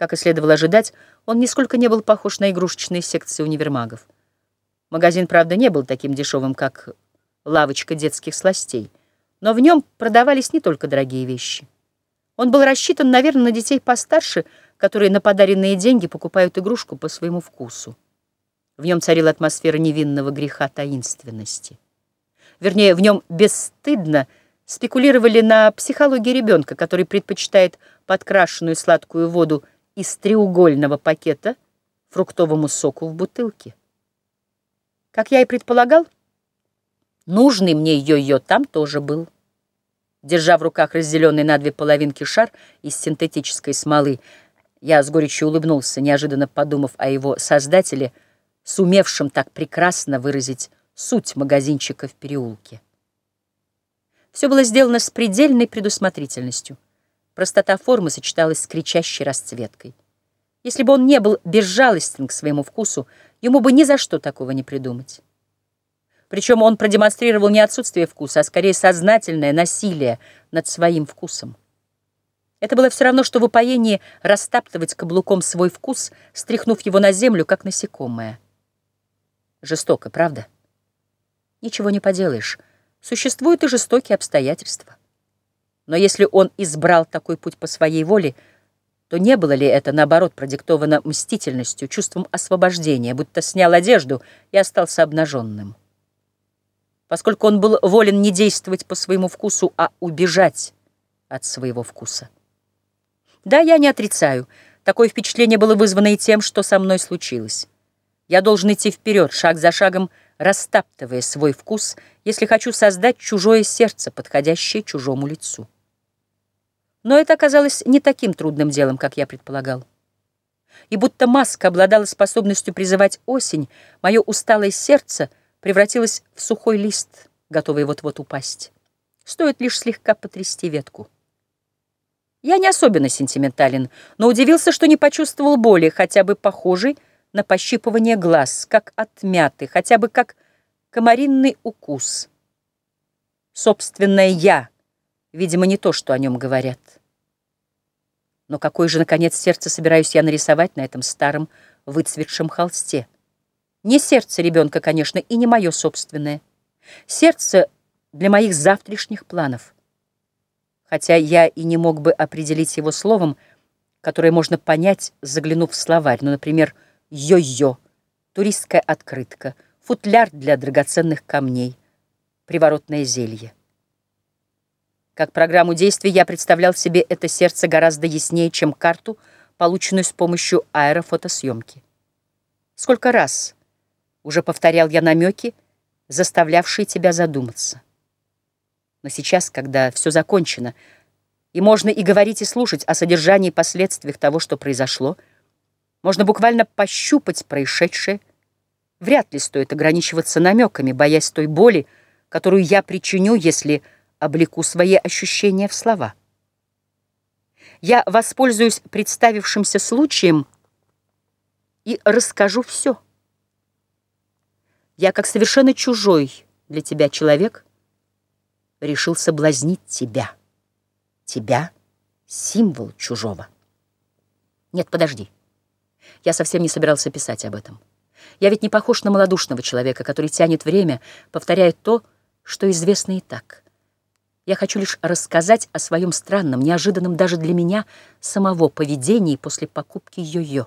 Как и следовало ожидать, он нисколько не был похож на игрушечные секции универмагов. Магазин, правда, не был таким дешевым, как лавочка детских сластей, но в нем продавались не только дорогие вещи. Он был рассчитан, наверное, на детей постарше, которые на подаренные деньги покупают игрушку по своему вкусу. В нем царила атмосфера невинного греха таинственности. Вернее, в нем бесстыдно спекулировали на психологии ребенка, который предпочитает подкрашенную сладкую воду из треугольного пакета фруктовому соку в бутылке. Как я и предполагал, нужный мне йо-йо там тоже был. Держа в руках разделенный на две половинки шар из синтетической смолы, я с горечью улыбнулся, неожиданно подумав о его создателе, сумевшем так прекрасно выразить суть магазинчика в переулке. Все было сделано с предельной предусмотрительностью. Простота формы сочеталась с кричащей расцветкой. Если бы он не был безжалостен к своему вкусу, ему бы ни за что такого не придумать. Причем он продемонстрировал не отсутствие вкуса, а скорее сознательное насилие над своим вкусом. Это было все равно, что в упоении растаптывать каблуком свой вкус, стряхнув его на землю, как насекомое. Жестоко, правда? Ничего не поделаешь. Существуют и жестокие обстоятельства. Но если он избрал такой путь по своей воле, то не было ли это, наоборот, продиктовано мстительностью, чувством освобождения, будто снял одежду и остался обнаженным? Поскольку он был волен не действовать по своему вкусу, а убежать от своего вкуса. Да, я не отрицаю. Такое впечатление было вызвано и тем, что со мной случилось. Я должен идти вперед, шаг за шагом, растаптывая свой вкус, если хочу создать чужое сердце, подходящее чужому лицу. Но это оказалось не таким трудным делом, как я предполагал. И будто маска обладала способностью призывать осень, мое усталое сердце превратилось в сухой лист, готовый вот-вот упасть. Стоит лишь слегка потрясти ветку. Я не особенно сентиментален, но удивился, что не почувствовал боли, хотя бы похожей на пощипывание глаз, как от мяты, хотя бы как комаринный укус. Собственное «я», видимо, не то, что о нем говорят. Но какое же, наконец, сердце собираюсь я нарисовать на этом старом выцветшем холсте? Не сердце ребенка, конечно, и не мое собственное. Сердце для моих завтрашних планов — хотя я и не мог бы определить его словом, которое можно понять, заглянув в словарь, ну, например, «йо-йо», «туристская открытка», «футляр для драгоценных камней», «приворотное зелье». Как программу действий я представлял себе это сердце гораздо яснее, чем карту, полученную с помощью аэрофотосъемки. Сколько раз уже повторял я намеки, заставлявшие тебя задуматься. Но сейчас, когда все закончено, и можно и говорить, и слушать о содержании и последствиях того, что произошло, можно буквально пощупать происшедшее, вряд ли стоит ограничиваться намеками, боясь той боли, которую я причиню, если облеку свои ощущения в слова. Я воспользуюсь представившимся случаем и расскажу все. Я, как совершенно чужой для тебя человек, — решил соблазнить тебя. Тебя — символ чужого. Нет, подожди. Я совсем не собирался писать об этом. Я ведь не похож на малодушного человека, который тянет время, повторяя то, что известно и так. Я хочу лишь рассказать о своем странном, неожиданном даже для меня самого поведении после покупки йо-йо.